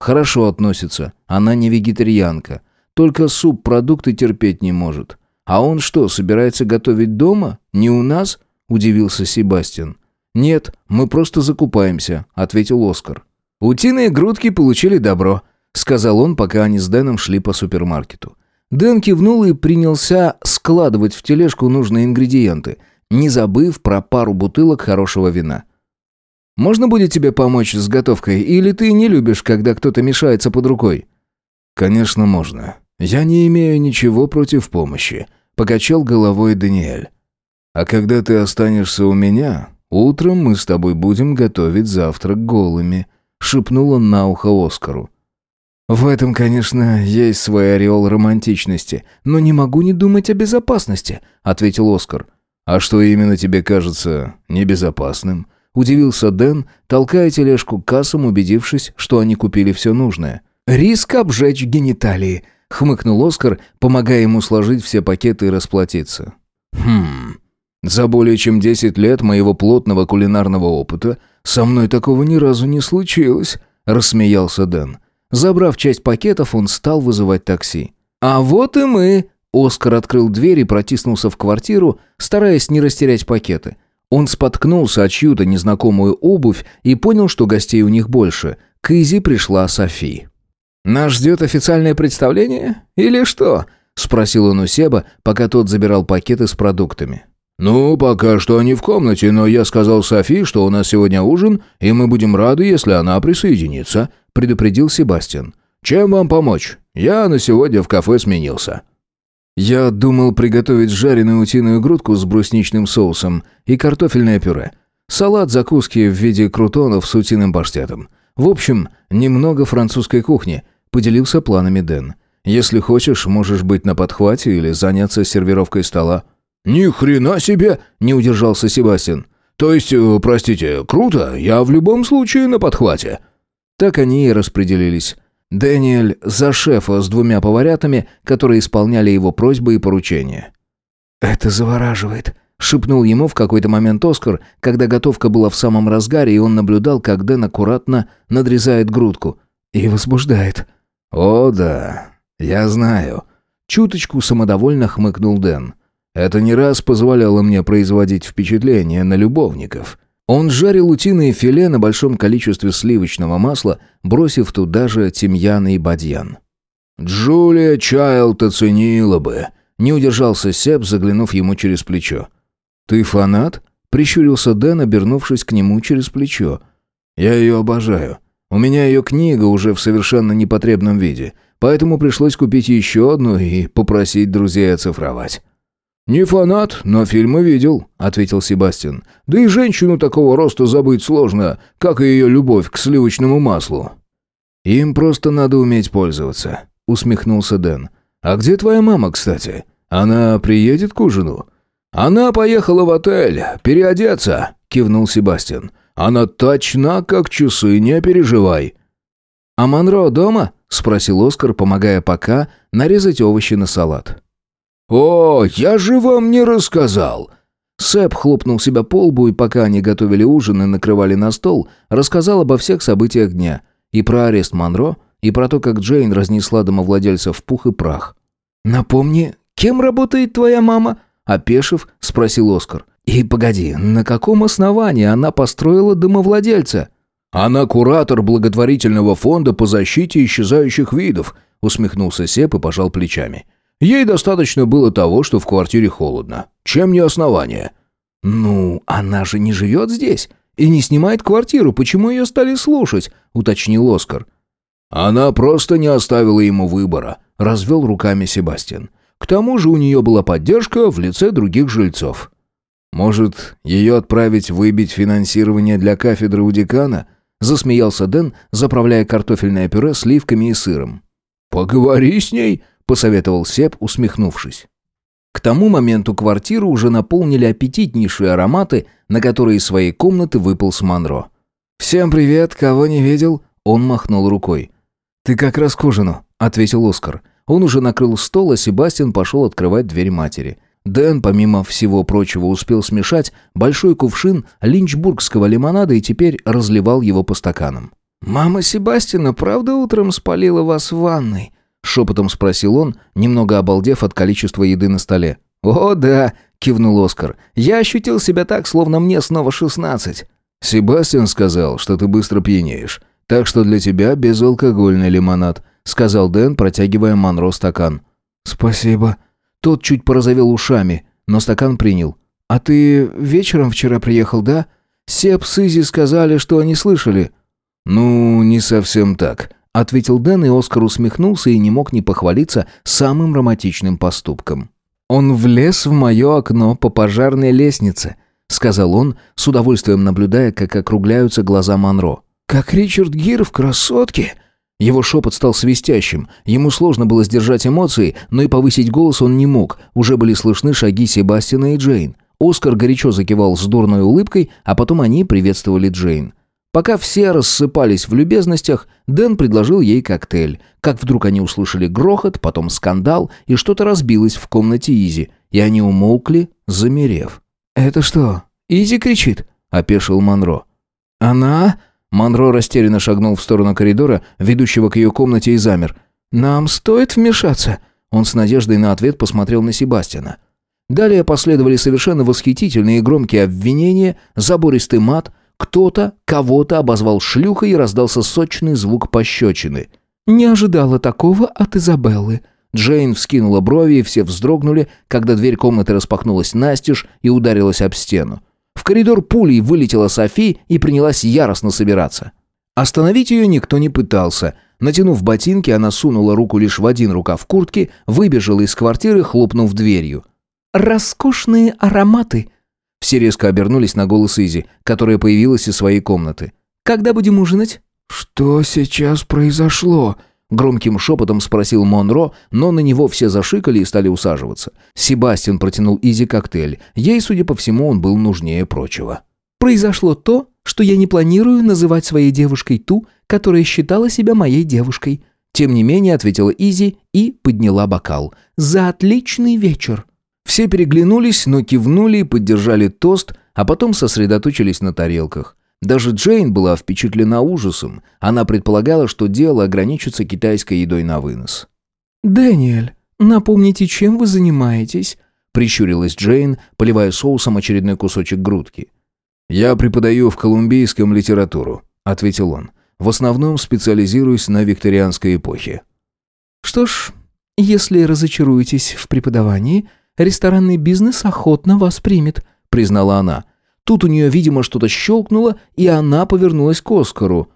Хорошо относится, она не вегетарианка. Только суп-продукты терпеть не может. А он что, собирается готовить дома? Не у нас? Удивился Себастьян. Нет, мы просто закупаемся, ответил Оскар. «Утиные грудки получили добро», — сказал он, пока они с Дэном шли по супермаркету. Дэн кивнул и принялся складывать в тележку нужные ингредиенты, не забыв про пару бутылок хорошего вина. «Можно будет тебе помочь с готовкой, или ты не любишь, когда кто-то мешается под рукой?» «Конечно, можно. Я не имею ничего против помощи», — покачал головой Даниэль. «А когда ты останешься у меня, утром мы с тобой будем готовить завтрак голыми», шепнул на ухо Оскару. «В этом, конечно, есть свой ореол романтичности, но не могу не думать о безопасности», — ответил Оскар. «А что именно тебе кажется небезопасным?» — удивился Дэн, толкая тележку к кассам, убедившись, что они купили все нужное. «Риск обжечь гениталии», — хмыкнул Оскар, помогая ему сложить все пакеты и расплатиться. «Хм... За более чем десять лет моего плотного кулинарного опыта со мной такого ни разу не случилось», — рассмеялся Дэн. Забрав часть пакетов, он стал вызывать такси. «А вот и мы!» Оскар открыл дверь и протиснулся в квартиру, стараясь не растерять пакеты. Он споткнулся о чью-то незнакомую обувь и понял, что гостей у них больше. К Изи пришла Софи. «Нас ждет официальное представление? Или что?» — спросил он у Себа, пока тот забирал пакеты с продуктами. «Ну, пока что они в комнате, но я сказал Софи, что у нас сегодня ужин, и мы будем рады, если она присоединится», — предупредил Себастьян. «Чем вам помочь? Я на сегодня в кафе сменился». «Я думал приготовить жареную утиную грудку с брусничным соусом и картофельное пюре. Салат закуски в виде крутонов с утиным паштетом. В общем, немного французской кухни», — поделился планами Дэн. «Если хочешь, можешь быть на подхвате или заняться сервировкой стола». «Ни хрена себе!» — не удержался Себастьян. «То есть, э, простите, круто, я в любом случае на подхвате». Так они и распределились. Дэниэль за шефа с двумя поварятами, которые исполняли его просьбы и поручения. «Это завораживает», — шепнул ему в какой-то момент Оскар, когда готовка была в самом разгаре, и он наблюдал, как Дэн аккуратно надрезает грудку. «И возбуждает». «О, да, я знаю». Чуточку самодовольно хмыкнул Дэн. Это не раз позволяло мне производить впечатление на любовников. Он жарил утиное филе на большом количестве сливочного масла, бросив туда же тимьян и бадьян. «Джулия Чайлд оценила бы», — не удержался Себ, заглянув ему через плечо. «Ты фанат?» — прищурился Дэн, обернувшись к нему через плечо. «Я ее обожаю. У меня ее книга уже в совершенно непотребном виде, поэтому пришлось купить еще одну и попросить друзей оцифровать». «Не фанат, но фильмы видел», — ответил Себастьян. «Да и женщину такого роста забыть сложно, как и ее любовь к сливочному маслу». «Им просто надо уметь пользоваться», — усмехнулся Дэн. «А где твоя мама, кстати? Она приедет к ужину?» «Она поехала в отель, переодеться», — кивнул Себастьян. «Она точна, как часы, не переживай». «А Монро дома?» — спросил Оскар, помогая пока нарезать овощи на салат. «О, я же вам не рассказал!» Сэп хлопнул себя по лбу и пока они готовили ужин и накрывали на стол, рассказал обо всех событиях дня. И про арест Монро, и про то, как Джейн разнесла домовладельца в пух и прах. «Напомни, кем работает твоя мама?» Опешив, спросил Оскар. «И погоди, на каком основании она построила домовладельца?» «Она куратор благотворительного фонда по защите исчезающих видов», усмехнулся Сеп и пожал плечами. Ей достаточно было того, что в квартире холодно. Чем не основание? «Ну, она же не живет здесь и не снимает квартиру. Почему ее стали слушать?» — уточнил Оскар. «Она просто не оставила ему выбора», — развел руками Себастьян. «К тому же у нее была поддержка в лице других жильцов». «Может, ее отправить выбить финансирование для кафедры у декана?» — засмеялся Дэн, заправляя картофельное пюре сливками и сыром. «Поговори с ней», посоветовал Сеп, усмехнувшись. К тому моменту квартиру уже наполнили аппетитнейшие ароматы, на которые из своей комнаты выпал с Монро. «Всем привет, кого не видел?» Он махнул рукой. «Ты как раз к ужину», — ответил Оскар. Он уже накрыл стол, а Себастьян пошел открывать дверь матери. Дэн, помимо всего прочего, успел смешать большой кувшин линчбургского лимонада и теперь разливал его по стаканам. «Мама Себастьяна правда утром спалила вас в ванной?» Шепотом спросил он, немного обалдев от количества еды на столе. «О, да!» — кивнул Оскар. «Я ощутил себя так, словно мне снова шестнадцать». «Себастьян сказал, что ты быстро пьянеешь, так что для тебя безалкогольный лимонад», — сказал Дэн, протягивая Монро стакан. «Спасибо». Тот чуть порозовел ушами, но стакан принял. «А ты вечером вчера приехал, да? Сеп с Изи сказали, что они слышали». «Ну, не совсем так», ответил Дэн, и Оскар усмехнулся и не мог не похвалиться самым романтичным поступком. «Он влез в мое окно по пожарной лестнице», — сказал он, с удовольствием наблюдая, как округляются глаза Монро. «Как Ричард Гир в «Красотке»?» Его шепот стал свистящим. Ему сложно было сдержать эмоции, но и повысить голос он не мог. Уже были слышны шаги Себастьяна и Джейн. Оскар горячо закивал с дурной улыбкой, а потом они приветствовали Джейн. Пока все рассыпались в любезностях, Дэн предложил ей коктейль. Как вдруг они услышали грохот, потом скандал, и что-то разбилось в комнате Изи, и они умолкли, замерев. «Это что, Изи кричит?» – опешил Монро. «Она?» Монро растерянно шагнул в сторону коридора, ведущего к ее комнате, и замер. «Нам стоит вмешаться?» Он с надеждой на ответ посмотрел на Себастьяна. Далее последовали совершенно восхитительные и громкие обвинения, забористый мат, кто-то кого-то обозвал шлюхой и раздался сочный звук пощечины. «Не ожидала такого от Изабеллы». Джейн вскинула брови, и все вздрогнули, когда дверь комнаты распахнулась настежь и ударилась об стену. В коридор пулей вылетела Софи и принялась яростно собираться. Остановить ее никто не пытался. Натянув ботинки, она сунула руку лишь в один рукав куртки, выбежала из квартиры, хлопнув дверью. «Роскошные ароматы!» Все резко обернулись на голос Изи, которая появилась из своей комнаты. «Когда будем ужинать?» «Что сейчас произошло?» Громким шепотом спросил Монро, но на него все зашикали и стали усаживаться. Себастьян протянул Изи коктейль. Ей, судя по всему, он был нужнее прочего. «Произошло то, что я не планирую называть своей девушкой ту, которая считала себя моей девушкой». Тем не менее, ответила Изи и подняла бокал. «За отличный вечер!» Все переглянулись, но кивнули и поддержали тост, а потом сосредоточились на тарелках. Даже Джейн была впечатлена ужасом. Она предполагала, что дело ограничится китайской едой на вынос. «Дэниэль, напомните, чем вы занимаетесь?» Прищурилась Джейн, поливая соусом очередной кусочек грудки. «Я преподаю в колумбийском литературу», — ответил он. «В основном специализируюсь на викторианской эпохе». «Что ж, если разочаруетесь в преподавании, Ресторанный бизнес охотно вас примет», — признала она. Тут у нее, видимо, что-то щелкнуло, и она повернулась к Оскару.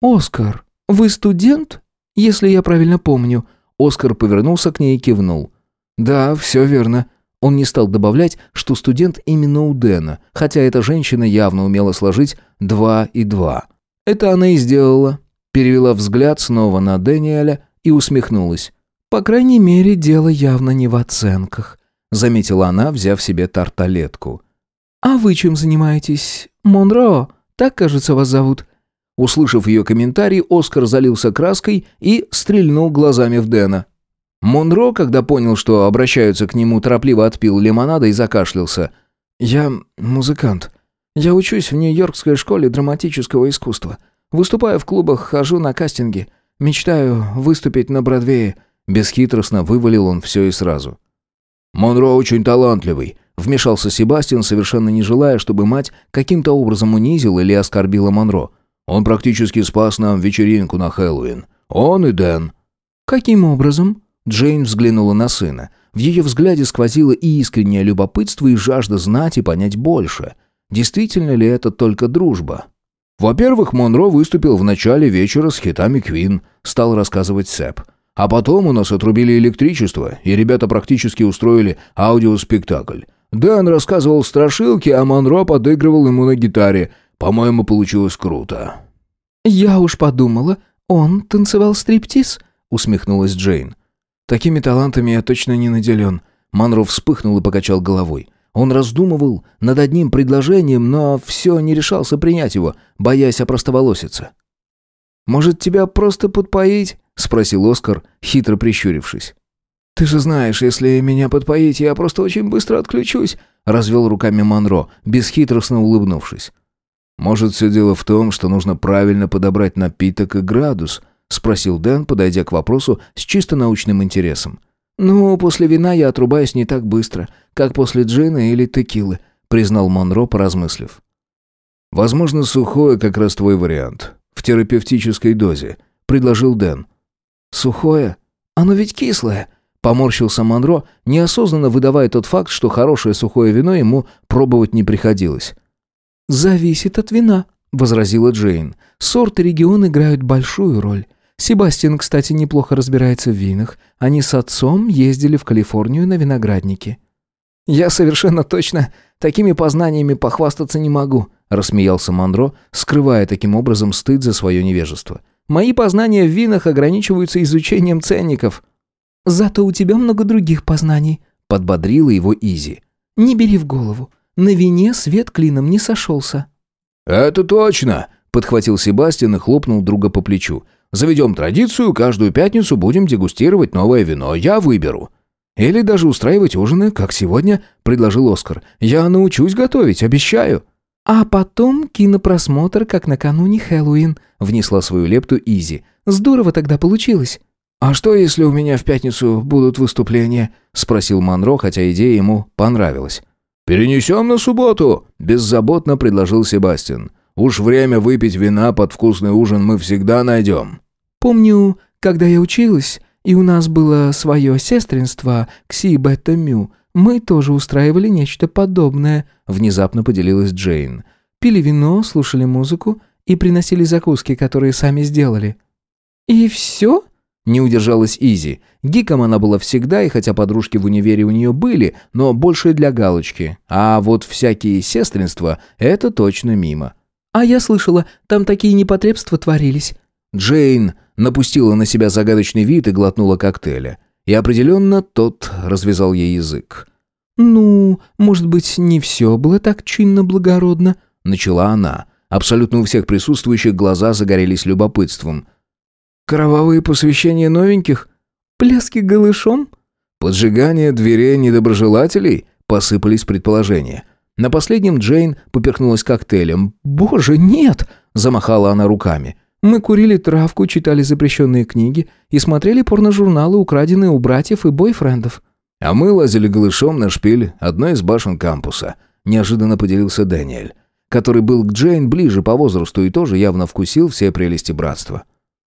«Оскар, вы студент, если я правильно помню?» Оскар повернулся к ней и кивнул. «Да, все верно». Он не стал добавлять, что студент именно у Дэна, хотя эта женщина явно умела сложить два и два. Это она и сделала. Перевела взгляд снова на Дэниеля и усмехнулась. «По крайней мере, дело явно не в оценках заметила она, взяв себе тарталетку. «А вы чем занимаетесь? Монро? Так, кажется, вас зовут?» Услышав ее комментарий, Оскар залился краской и стрельнул глазами в Дэна. Монро, когда понял, что обращаются к нему, торопливо отпил лимонада и закашлялся. «Я музыкант. Я учусь в Нью-Йоркской школе драматического искусства. Выступаю в клубах, хожу на кастинги. Мечтаю выступить на Бродвее». Бесхитростно вывалил он все и сразу. «Монро очень талантливый», — вмешался Себастьян, совершенно не желая, чтобы мать каким-то образом унизила или оскорбила Монро. «Он практически спас нам вечеринку на Хэллоуин. Он и Дэн». «Каким образом?» Джейн взглянула на сына. В ее взгляде сквозило и искреннее любопытство, и жажда знать и понять больше. Действительно ли это только дружба? «Во-первых, Монро выступил в начале вечера с хитами Квин», — стал рассказывать Сэп. А потом у нас отрубили электричество, и ребята практически устроили аудиоспектакль. Дэн рассказывал страшилки, а Монро подыгрывал ему на гитаре. По-моему, получилось круто. «Я уж подумала, он танцевал стриптиз», — усмехнулась Джейн. «Такими талантами я точно не наделен». Монро вспыхнул и покачал головой. Он раздумывал над одним предложением, но все не решался принять его, боясь опростоволоситься. «Может, тебя просто подпоить?» — спросил Оскар, хитро прищурившись. «Ты же знаешь, если меня подпоить, я просто очень быстро отключусь», — развел руками Монро, бесхитростно улыбнувшись. «Может, все дело в том, что нужно правильно подобрать напиток и градус?» — спросил Дэн, подойдя к вопросу с чисто научным интересом. «Ну, после вина я отрубаюсь не так быстро, как после джина или текилы», — признал Монро, поразмыслив. «Возможно, сухое как раз твой вариант. В терапевтической дозе», — предложил Дэн. «Сухое? Оно ведь кислое!» Поморщился Монро, неосознанно выдавая тот факт, что хорошее сухое вино ему пробовать не приходилось. «Зависит от вина», — возразила Джейн. «Сорт и регион играют большую роль. Себастьян, кстати, неплохо разбирается в винах. Они с отцом ездили в Калифорнию на виноградники». «Я совершенно точно такими познаниями похвастаться не могу», — рассмеялся Монро, скрывая таким образом стыд за свое невежество. Мои познания в винах ограничиваются изучением ценников». «Зато у тебя много других познаний», — подбодрила его Изи. «Не бери в голову. На вине свет клином не сошелся». «Это точно», — подхватил Себастьян и хлопнул друга по плечу. «Заведем традицию, каждую пятницу будем дегустировать новое вино. Я выберу». «Или даже устраивать ужины, как сегодня», — предложил Оскар. «Я научусь готовить, обещаю». «А потом кинопросмотр, как накануне Хэллоуин», — внесла свою лепту Изи. «Здорово тогда получилось». «А что, если у меня в пятницу будут выступления?» — спросил Монро, хотя идея ему понравилась. «Перенесем на субботу», — беззаботно предложил Себастьян. «Уж время выпить вина под вкусный ужин мы всегда найдем». «Помню, когда я училась, и у нас было свое сестринство, Кси Бетта Мю, мы тоже устраивали нечто подобное», — внезапно поделилась Джейн. «Пили вино, слушали музыку и приносили закуски, которые сами сделали». «И все?» — не удержалась Изи. Гиком она была всегда, и хотя подружки в универе у нее были, но больше для галочки. А вот всякие сестринства — это точно мимо. «А я слышала, там такие непотребства творились». Джейн напустила на себя загадочный вид и глотнула коктейля. И определенно тот развязал ей язык. «Ну, может быть, не все было так чинно-благородно?» — начала она. Абсолютно у всех присутствующих глаза загорелись любопытством. «Кровавые посвящения новеньких? Пляски голышом?» «Поджигание дверей недоброжелателей?» — посыпались предположения. На последнем Джейн поперхнулась коктейлем. «Боже, нет!» — замахала она руками. Мы курили травку, читали запрещенные книги и смотрели порножурналы, украденные у братьев и бойфрендов. А мы лазили голышом на шпиль одной из башен кампуса. Неожиданно поделился Дэниэль, который был к Джейн ближе по возрасту и тоже явно вкусил все прелести братства.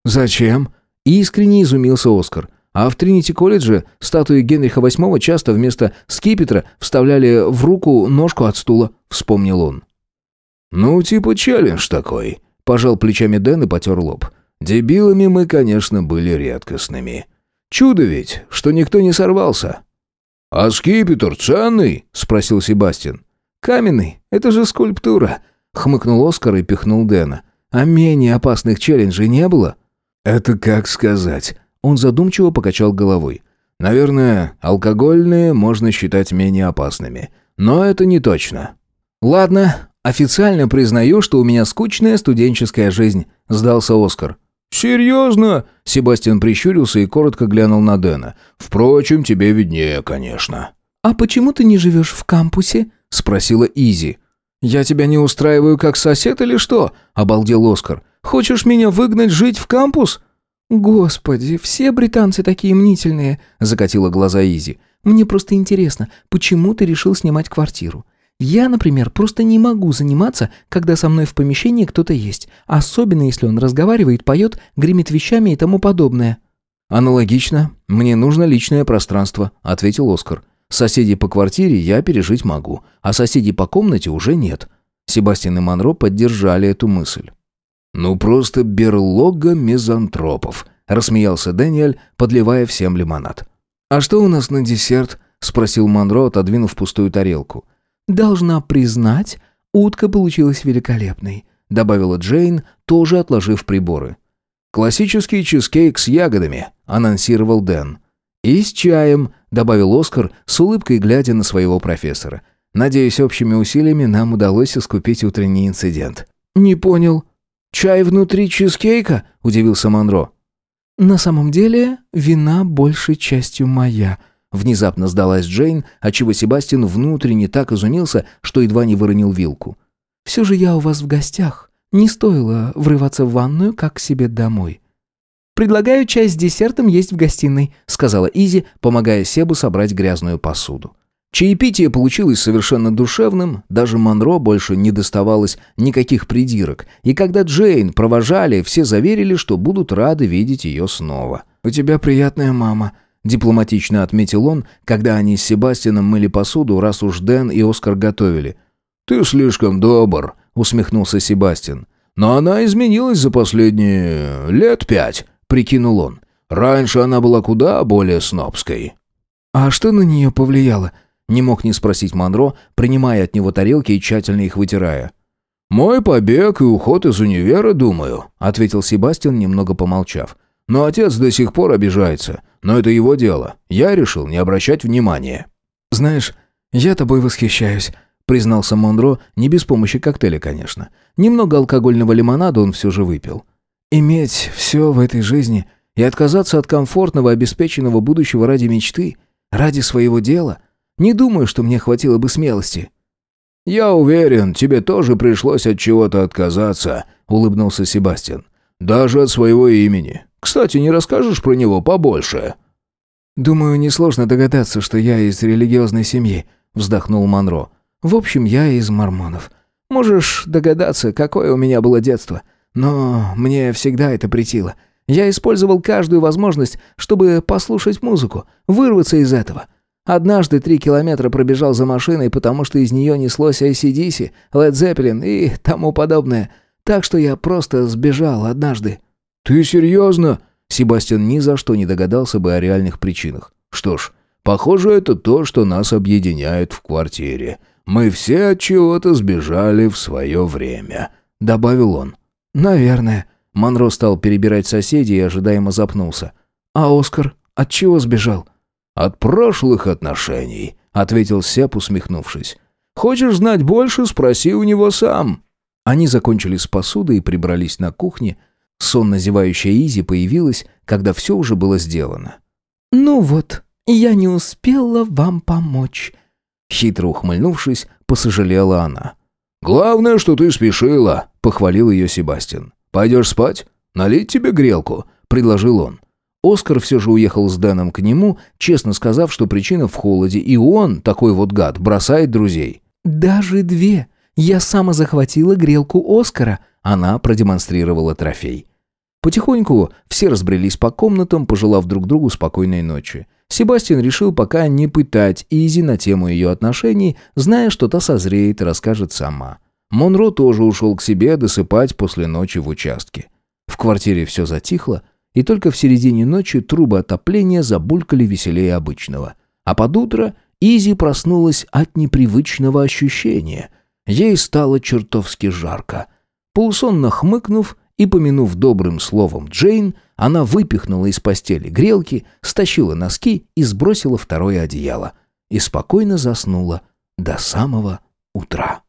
«Зачем?» Искренне изумился Оскар. А в Тринити-колледже статуи Генриха VIII часто вместо скипетра вставляли в руку ножку от стула, вспомнил он. «Ну, типа челлендж такой», Пожал плечами Дэн и потер лоб. Дебилами мы, конечно, были редкостными. Чудо ведь, что никто не сорвался. «А скипетр ценный?» — спросил Себастьян. «Каменный, это же скульптура», — хмыкнул Оскар и пихнул Дэна. «А менее опасных челленджей не было?» «Это как сказать?» Он задумчиво покачал головой. «Наверное, алкогольные можно считать менее опасными. Но это не точно». «Ладно, «Официально признаю, что у меня скучная студенческая жизнь», — сдался Оскар. «Серьезно?» — Себастьян прищурился и коротко глянул на Дэна. «Впрочем, тебе виднее, конечно». «А почему ты не живешь в кампусе?» — спросила Изи. «Я тебя не устраиваю как сосед или что?» — обалдел Оскар. «Хочешь меня выгнать жить в кампус?» «Господи, все британцы такие мнительные», — закатила глаза Изи. «Мне просто интересно, почему ты решил снимать квартиру? Я, например, просто не могу заниматься, когда со мной в помещении кто-то есть, особенно если он разговаривает, поет, гремит вещами и тому подобное». «Аналогично. Мне нужно личное пространство», — ответил Оскар. «Соседей по квартире я пережить могу, а соседей по комнате уже нет». Себастьян и Монро поддержали эту мысль. «Ну просто берлога мизантропов», — рассмеялся Дэниэль, подливая всем лимонад. «А что у нас на десерт?» — спросил Монро, отодвинув пустую тарелку. «Должна признать, утка получилась великолепной», добавила Джейн, тоже отложив приборы. «Классический чизкейк с ягодами», — анонсировал Дэн. «И с чаем», — добавил Оскар, с улыбкой глядя на своего профессора. «Надеюсь, общими усилиями нам удалось искупить утренний инцидент». «Не понял. Чай внутри чизкейка?» — удивился Монро. «На самом деле, вина большей частью моя», Внезапно сдалась Джейн, отчего Себастьян внутренне так изумился, что едва не выронил вилку. «Все же я у вас в гостях. Не стоило врываться в ванную, как к себе домой». «Предлагаю чай с десертом есть в гостиной», сказала Изи, помогая Себу собрать грязную посуду. Чаепитие получилось совершенно душевным, даже Монро больше не доставалось никаких придирок, и когда Джейн провожали, все заверили, что будут рады видеть ее снова. «У тебя приятная мама», Дипломатично отметил он, когда они с Себастьяном мыли посуду, раз уж Дэн и Оскар готовили. «Ты слишком добр», — усмехнулся Себастьян. «Но она изменилась за последние... лет пять», — прикинул он. «Раньше она была куда более снобской». «А что на нее повлияло?» — не мог не спросить Монро, принимая от него тарелки и тщательно их вытирая. «Мой побег и уход из универа, думаю», — ответил Себастьян, немного помолчав. «Но отец до сих пор обижается. Но это его дело. Я решил не обращать внимания». «Знаешь, я тобой восхищаюсь», — признался Монро, не без помощи коктейля, конечно. Немного алкогольного лимонада он все же выпил. «Иметь все в этой жизни и отказаться от комфортного, обеспеченного будущего ради мечты, ради своего дела, не думаю, что мне хватило бы смелости». «Я уверен, тебе тоже пришлось от чего-то отказаться», — улыбнулся Себастьян. «Даже от своего имени. Кстати, не расскажешь про него побольше?» «Думаю, несложно догадаться, что я из религиозной семьи», — вздохнул Монро. «В общем, я из мормонов. Можешь догадаться, какое у меня было детство. Но мне всегда это претило. Я использовал каждую возможность, чтобы послушать музыку, вырваться из этого. Однажды три километра пробежал за машиной, потому что из нее неслось ACDC, Led Zeppelin и тому подобное. Так что я просто сбежал однажды». «Ты серьезно?» Себастьян ни за что не догадался бы о реальных причинах. «Что ж, похоже, это то, что нас объединяет в квартире. Мы все от чего-то сбежали в свое время», — добавил он. «Наверное». Монро стал перебирать соседей и ожидаемо запнулся. «А Оскар от чего сбежал?» «От прошлых отношений», — ответил Сеп, усмехнувшись. «Хочешь знать больше? Спроси у него сам». Они закончили с посудой и прибрались на кухне. Сонно зевающая Изи появилась, когда все уже было сделано. «Ну вот, я не успела вам помочь», — хитро ухмыльнувшись, посожалела она. «Главное, что ты спешила», — похвалил ее Себастьян. «Пойдешь спать? Налить тебе грелку?» — предложил он. Оскар все же уехал с Дэном к нему, честно сказав, что причина в холоде, и он, такой вот гад, бросает друзей. «Даже две. Я сама захватила грелку Оскара», — она продемонстрировала трофей. Потихоньку все разбрелись по комнатам, пожелав друг другу спокойной ночи. Себастьян решил пока не пытать Изи на тему ее отношений, зная, что та созреет и расскажет сама. Монро тоже ушел к себе досыпать после ночи в участке. В квартире все затихло, и только в середине ночи трубы отопления забулькали веселее обычного. А под утро Изи проснулась от непривычного ощущения. Ей стало чертовски жарко. Полусонно хмыкнув и помянув добрым словом Джейн, она выпихнула из постели грелки, стащила носки и сбросила второе одеяло. И спокойно заснула до самого утра.